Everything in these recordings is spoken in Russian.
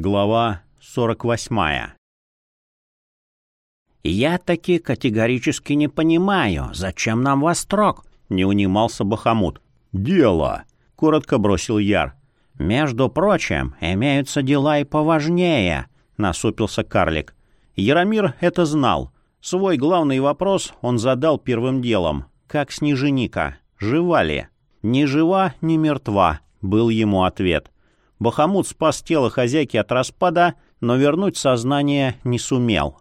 Глава 48 «Я таки категорически не понимаю, зачем нам вострок?» — не унимался Бахамут. «Дело!» — коротко бросил Яр. «Между прочим, имеются дела и поважнее», — насупился карлик. Яромир это знал. Свой главный вопрос он задал первым делом. Как снеженика? Жива ли? «Ни жива, ни мертва», — был ему ответ. Бахамут спас тело хозяйки от распада, но вернуть сознание не сумел.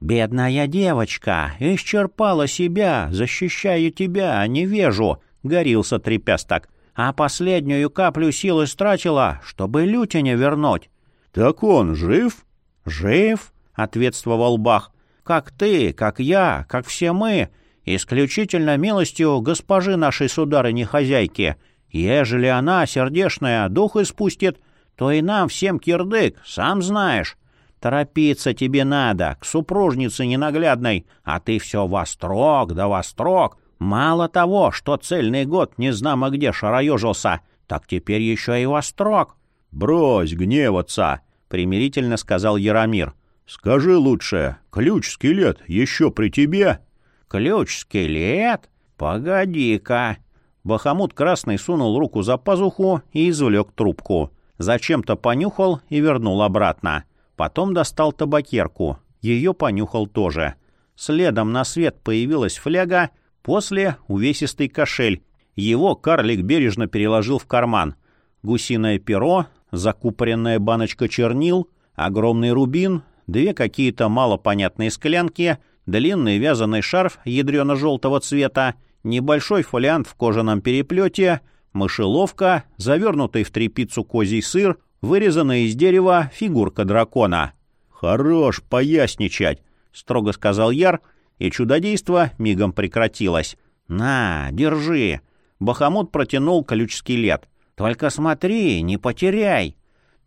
«Бедная девочка, исчерпала себя, защищаю тебя, не вижу», — горился трепясток. «А последнюю каплю сил истратила, чтобы лютине вернуть». «Так он жив?» «Жив», — ответствовал Бах. «Как ты, как я, как все мы, исключительно милостью госпожи нашей сударыни-хозяйки. Ежели она, сердешная, дух испустит, то и нам всем кирдык, сам знаешь. Торопиться тебе надо, к супружнице ненаглядной, а ты все вострок да вострок. Мало того, что цельный год не знамо где шароежился, так теперь еще и вострок. — Брось гневаться, — примирительно сказал Яромир. — Скажи лучше, ключ-скелет еще при тебе? — Ключ-скелет? Погоди-ка. Бахамут Красный сунул руку за пазуху и извлек трубку. Зачем-то понюхал и вернул обратно. Потом достал табакерку. Ее понюхал тоже. Следом на свет появилась фляга, после — увесистый кошель. Его карлик бережно переложил в карман. Гусиное перо, закупоренная баночка чернил, огромный рубин, две какие-то малопонятные склянки, длинный вязаный шарф ядрено-желтого цвета, небольшой фолиант в кожаном переплете, мышеловка, завернутый в тряпицу козий сыр, вырезанная из дерева фигурка дракона. «Хорош поясничать», — строго сказал Яр, и чудодейство мигом прекратилось. «На, держи!» Бахамут протянул ключ-скелет. «Только смотри, не потеряй!»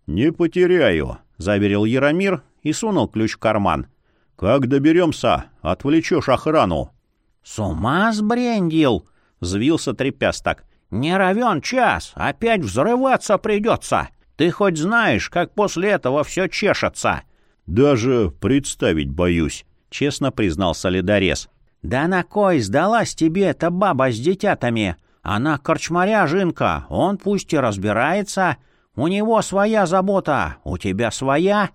«Не потеряю», — заверил Яромир и сунул ключ в карман. «Как доберемся, отвлечешь охрану». «С ума сбрендил!» — взвился трепясток. «Не равен час, опять взрываться придется. Ты хоть знаешь, как после этого все чешется?» «Даже представить боюсь», — честно признался ледорез. «Да на кой сдалась тебе эта баба с детятами? Она корчмаря жинка, он пусть и разбирается. У него своя забота, у тебя своя».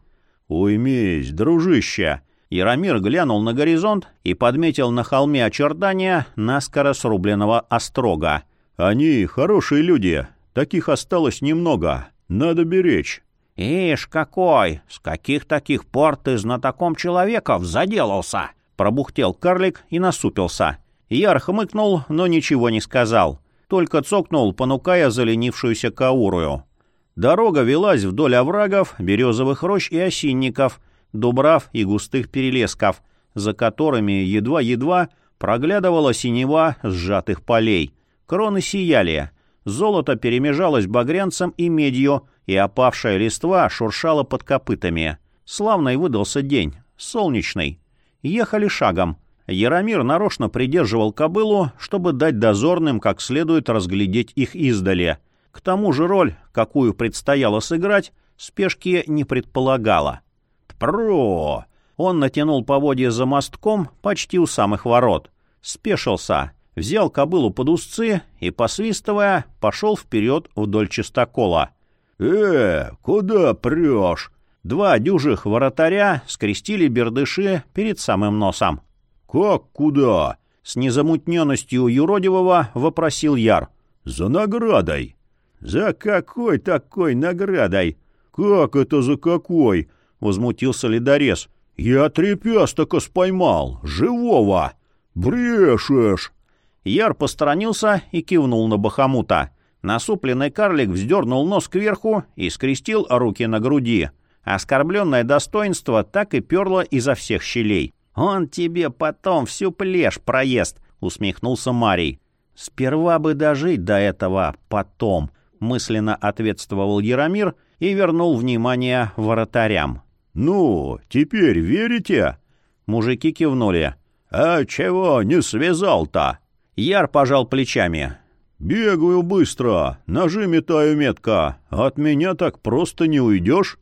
«Уймись, дружище!» Яромир глянул на горизонт и подметил на холме очертания наскоро срубленного острога. «Они хорошие люди, таких осталось немного, надо беречь». «Ишь какой! С каких таких пор ты знатоком человеков заделался?» Пробухтел карлик и насупился. Яр хмыкнул, но ничего не сказал. Только цокнул, понукая заленившуюся каурую. Дорога велась вдоль оврагов, березовых рощ и осинников, дубрав и густых перелесков, за которыми едва-едва проглядывала синева сжатых полей. Кроны сияли, золото перемежалось багрянцем и медью, и опавшая листва шуршала под копытами. Славный выдался день, солнечный. Ехали шагом. Яромир нарочно придерживал кобылу, чтобы дать дозорным как следует разглядеть их издали. К тому же роль, какую предстояло сыграть, спешки не предполагала. «Тпро!» Он натянул поводья за мостком почти у самых ворот. Спешился, взял кобылу под узцы и, посвистывая, пошел вперед вдоль чистокола. «Э, куда прешь?» Два дюжих воротаря скрестили бердыши перед самым носом. «Как куда?» — с незамутненностью юродивого вопросил Яр. «За наградой». «За какой такой наградой?» «Как это за какой?» — возмутился ледорез. «Я трепястока споймал, живого!» «Брешешь!» Яр посторонился и кивнул на Бахамута. Насупленный карлик вздернул нос кверху и скрестил руки на груди. Оскорбленное достоинство так и перло изо всех щелей. «Он тебе потом всю плешь проест», — усмехнулся Марий. «Сперва бы дожить до этого потом», — мысленно ответствовал Яромир и вернул внимание воротарям. «Ну, теперь верите?» Мужики кивнули. «А чего не связал-то?» Яр пожал плечами. «Бегаю быстро, ножи метаю метко. От меня так просто не уйдешь».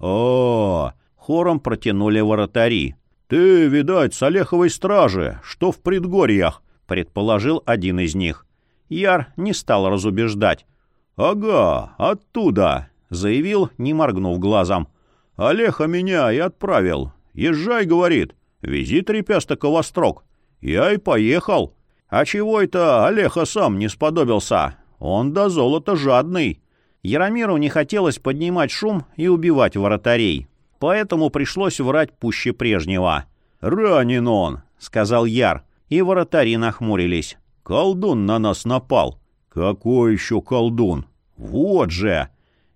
о хором протянули воротари. «Ты, видать, с Олеховой стражи, что в предгорьях», — предположил один из них. Яр не стал разубеждать. «Ага, оттуда», — заявил, не моргнув глазом. «Олеха меня и отправил. Езжай, — говорит, — вези трепясток во строк. Я и поехал. А чего это Олеха сам не сподобился? Он до золота жадный». Яромиру не хотелось поднимать шум и убивать воротарей поэтому пришлось врать пуще прежнего. «Ранен он», — сказал Яр, и воротари нахмурились. «Колдун на нас напал». «Какой еще колдун?» «Вот же!»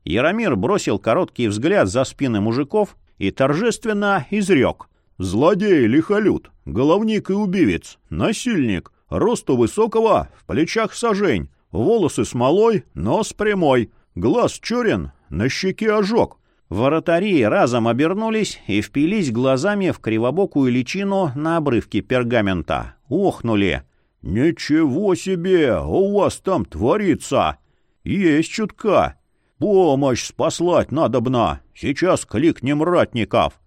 Яромир бросил короткий взгляд за спины мужиков и торжественно изрек. «Злодей лихолют, головник и убивец, насильник, росту высокого, в плечах сажень, волосы смолой, нос прямой, глаз черен, на щеке ожог, Воротари разом обернулись и впились глазами в кривобокую личину на обрывке пергамента. Охнули. «Ничего себе! У вас там творится! Есть чутка! Помощь спаслать надобно! Сейчас кликнем ратников!»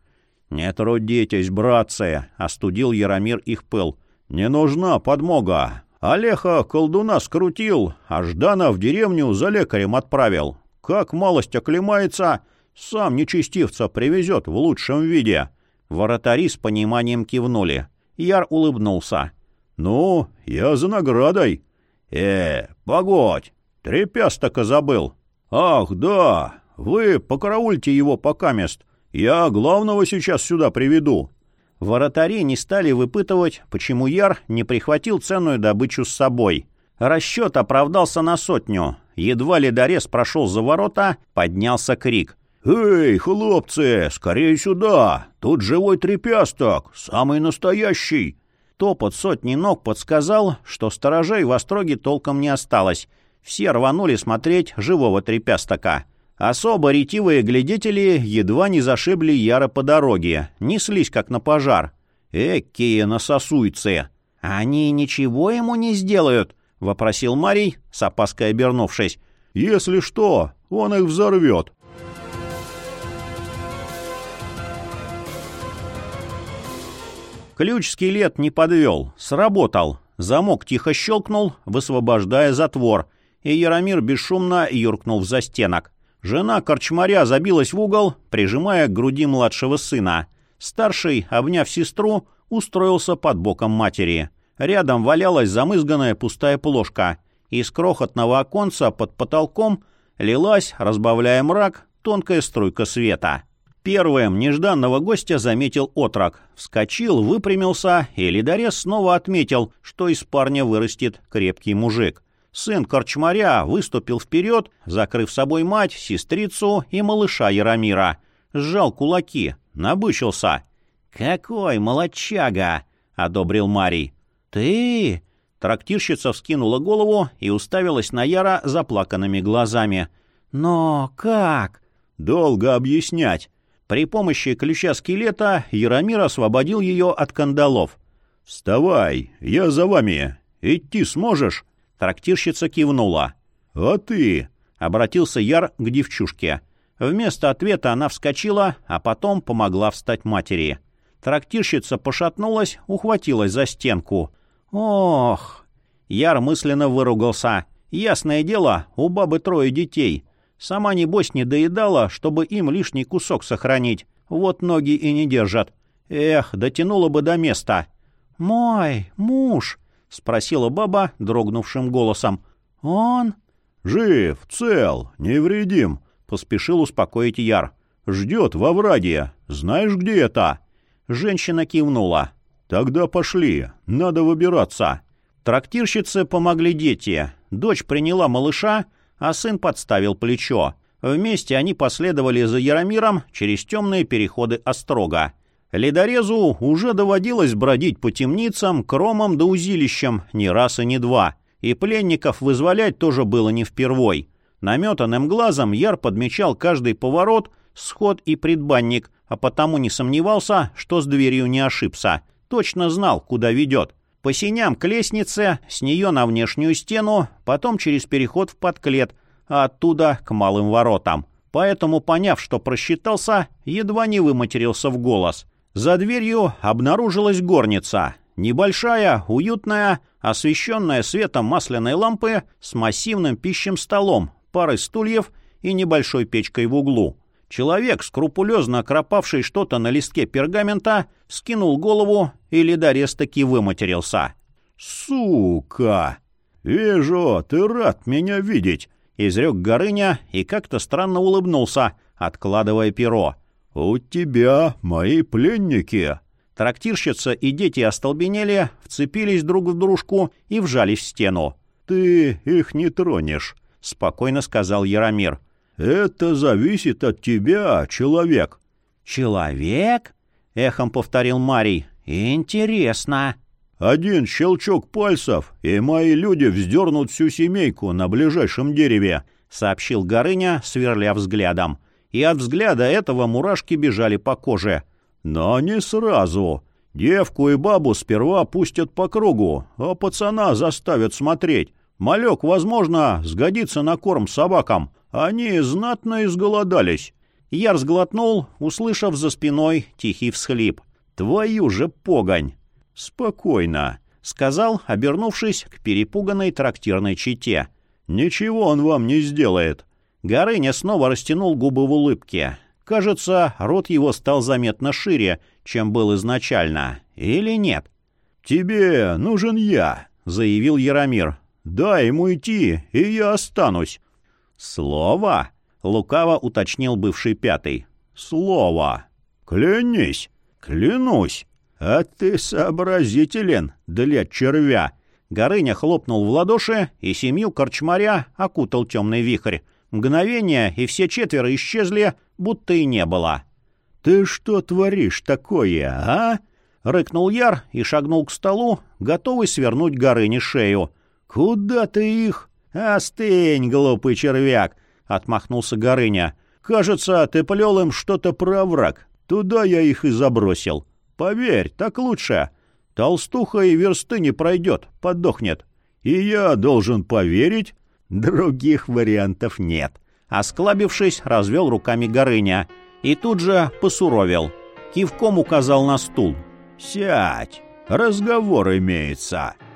«Не трудитесь, братцы!» — остудил Яромир их пыл. «Не нужна подмога! Олеха колдуна скрутил, а Ждана в деревню за лекарем отправил. Как малость оклемается, сам нечестивца привезет в лучшем виде. Воротари с пониманием кивнули. Яр улыбнулся. «Ну, я за наградой». «Э, погодь, трепясток забыл». «Ах, да, вы покараульте его пока мест. Я главного сейчас сюда приведу». Воротари не стали выпытывать, почему Яр не прихватил ценную добычу с собой. Расчет оправдался на сотню. Едва ледорез прошел за ворота, поднялся крик. «Эй, хлопцы, скорее сюда! Тут живой трепясток, самый настоящий!» Топот сотни ног подсказал, что сторожей в остроге толком не осталось. Все рванули смотреть живого трепястока. Особо ретивые глядетели едва не зашибли Яра по дороге, неслись как на пожар. «Экие насосуйцы!» «Они ничего ему не сделают?» — вопросил Марий, с опаской обернувшись. «Если что, он их взорвет», Ключ-скелет не подвел, сработал. Замок тихо щелкнул, высвобождая затвор, и Яромир бесшумно юркнул в застенок. Жена корчмаря забилась в угол, прижимая к груди младшего сына. Старший, обняв сестру, устроился под боком матери. Рядом валялась замызганная пустая плошка. Из крохотного оконца под потолком лилась, разбавляя мрак, тонкая струйка света. Первым нежданного гостя заметил отрок. Вскочил, выпрямился, и ледорез снова отметил, что из парня вырастет крепкий мужик. Сын корчмаря выступил вперед, закрыв собой мать, сестрицу и малыша Яромира. Сжал кулаки, набычился. «Какой молодчага!» — одобрил Марий. «Ты?» Трактирщица вскинула голову и уставилась на Яра заплаканными глазами. «Но как?» «Долго объяснять», при помощи ключа скелета Яромир освободил ее от кандалов. «Вставай, я за вами. Идти сможешь?» Трактирщица кивнула. «А ты?» — обратился Яр к девчушке. Вместо ответа она вскочила, а потом помогла встать матери. Трактирщица пошатнулась, ухватилась за стенку. «Ох!» Яр мысленно выругался. «Ясное дело, у бабы трое детей. Сама, небось, не доедала, чтобы им лишний кусок сохранить. Вот ноги и не держат. Эх, дотянула бы до места. «Мой муж?» — спросила баба дрогнувшим голосом. «Он?» «Жив, цел, невредим», — поспешил успокоить Яр. «Ждет во враге. Знаешь, где это?» Женщина кивнула. «Тогда пошли. Надо выбираться». Трактирщице помогли дети. Дочь приняла малыша, а сын подставил плечо. Вместе они последовали за Яромиром через темные переходы Острога. Ледорезу уже доводилось бродить по темницам, кромам да узилищам не раз и не два. И пленников вызволять тоже было не впервой. Наметанным глазом Яр подмечал каждый поворот, сход и предбанник, а потому не сомневался, что с дверью не ошибся. Точно знал, куда ведет. По синям к лестнице, с нее на внешнюю стену, потом через переход в подклет, а оттуда к малым воротам. поэтому, поняв, что просчитался, едва не выматерился в голос. За дверью обнаружилась горница. Небольшая, уютная, освещенная светом масляной лампы с массивным пищим столом, парой стульев и небольшой печкой в углу. Человек, скрупулезно окропавший что-то на листке пергамента, скинул голову и ледорез таки выматерился. «Сука! Вижу, ты рад меня видеть!» — изрек Горыня и как-то странно улыбнулся, откладывая перо. «У тебя мои пленники!» Трактирщица и дети остолбенели, вцепились друг в дружку и вжались в стену. «Ты их не тронешь», — спокойно сказал Яромир. «Это зависит от тебя, человек». «Человек?» — эхом повторил Марий. «Интересно». «Один щелчок пальцев, и мои люди вздернут всю семейку на ближайшем дереве», — сообщил Горыня, сверля взглядом. И от взгляда этого мурашки бежали по коже. «Но не сразу. Девку и бабу сперва пустят по кругу, а пацана заставят смотреть. Малек, возможно, сгодится на корм собакам. Они знатно изголодались». Я разглотнул, услышав за спиной тихий всхлип. «Твою же погонь!» «Спокойно», — сказал, обернувшись к перепуганной трактирной чите. «Ничего он вам не сделает». Горыня снова растянул губы в улыбке. Кажется, рот его стал заметно шире, чем был изначально. Или нет? «Тебе нужен я», — заявил Яромир. «Дай ему идти, и я останусь». «Слово?» — лукаво уточнил бывший пятый. «Слово». «Клянись». «Клянусь». «А ты сообразителен для червя». Горыня хлопнул в ладоши, и семью корчмаря окутал темный вихрь. Мгновение, и все четверо исчезли, будто и не было. «Ты что творишь такое, а?» — рыкнул Яр и шагнул к столу, готовый свернуть Горыне шею. «Куда ты их?» «Остынь, глупый червяк!» — отмахнулся Горыня. «Кажется, ты плел им что-то про враг. Туда я их и забросил. Поверь, так лучше. Толстуха и версты не пройдет, подохнет. И я должен поверить?» «Других вариантов нет». Осклабившись, развел руками Горыня и тут же посуровил. Кивком указал на стул. «Сядь, разговор имеется».